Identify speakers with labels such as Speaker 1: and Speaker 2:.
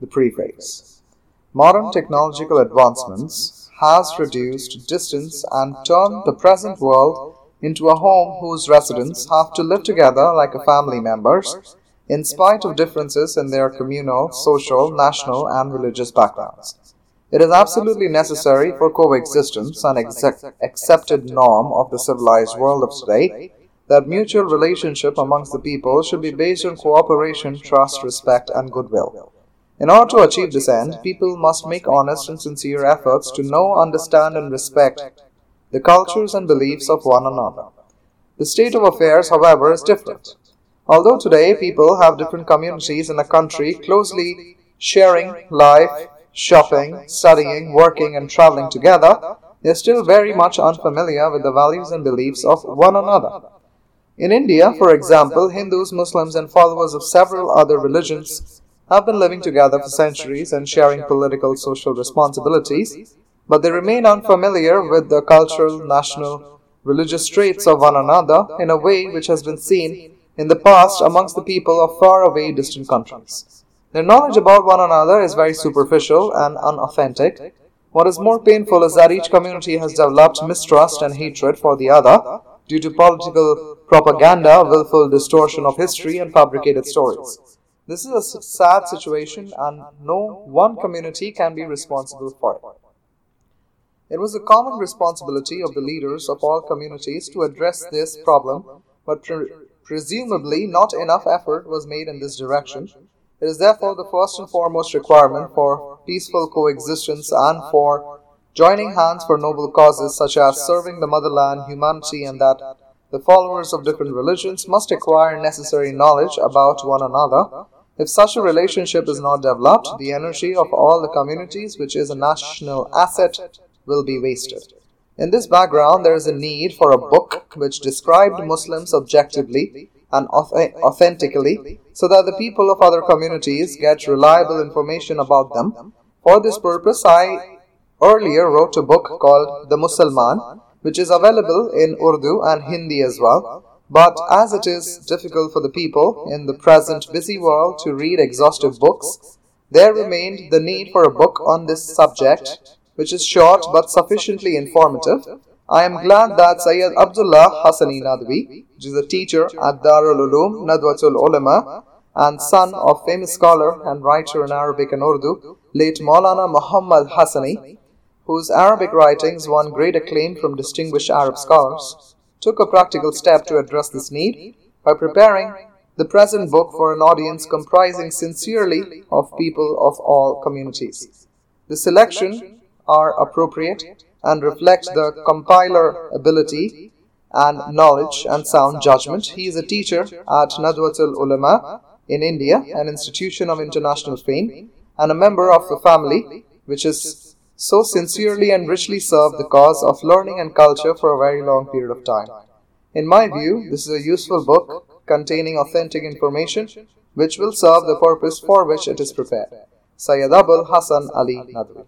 Speaker 1: The preface. Modern technological advancements has reduced distance and turned the present world into a home whose residents have to live together like a family members in spite of differences in their communal, social, national and religious backgrounds. It is absolutely necessary for coexistence, an accepted norm of the civilized world of today, that mutual relationship amongst the people should be based on cooperation, trust, respect and goodwill. In order to achieve this end, people must make honest and sincere efforts to know, understand, and respect the cultures and beliefs of one another. The state of affairs, however, is different. Although today people have different communities in a country closely sharing life, shopping, studying, working, and traveling together, they are still very much unfamiliar with the values and beliefs of one another. In India, for example, Hindus, Muslims, and followers of several other religions have been living together for centuries and sharing political social responsibilities, but they remain unfamiliar with the cultural, national, religious traits of one another in a way which has been seen in the past amongst the people of far away distant countries. Their knowledge about one another is very superficial and unauthentic. What is more painful is that each community has developed mistrust and hatred for the other due to political propaganda, willful distortion of history, and fabricated stories. This is a sad situation, and no one community can be responsible for it. It was the common responsibility of the leaders of all communities to address this problem, but pre- presumably not enough effort was made in this direction. It is therefore the first and foremost requirement for peaceful coexistence and for joining hands for noble causes such as serving the motherland, humanity, and that the followers of different religions must acquire necessary knowledge about one another if such a relationship is not developed, the energy of all the communities, which is a national asset, will be wasted. In this background, there is a need for a book which described Muslims objectively and authentically so that the people of other communities get reliable information about them. For this purpose, I earlier wrote a book called The Musalman, which is available in Urdu and Hindi as well. But as it is difficult for the people in the present busy world to read exhaustive books, there remained the need for a book on this subject, which is short but sufficiently informative. I am glad that Sayyid Abdullah Hassani Nadwi, which is a teacher at Darul Uloom Nadwatul Ulama and son of famous scholar and writer in Arabic and Urdu, late Maulana Muhammad Hassani, whose Arabic writings won great acclaim from distinguished Arab scholars, took a practical step to address this need by preparing the present book for an audience comprising sincerely of people of all communities. The selection are appropriate and reflect the compiler ability and knowledge and sound judgment. He is a teacher at Nadwatul Ulama in India, an institution of international fame, and a member of the family, which is so sincerely and richly served the cause of learning and culture for a very long period of time. In my view, this is a useful book containing authentic information which will serve the purpose for which it is prepared. Sayyid Abul Hassan Ali Nadwi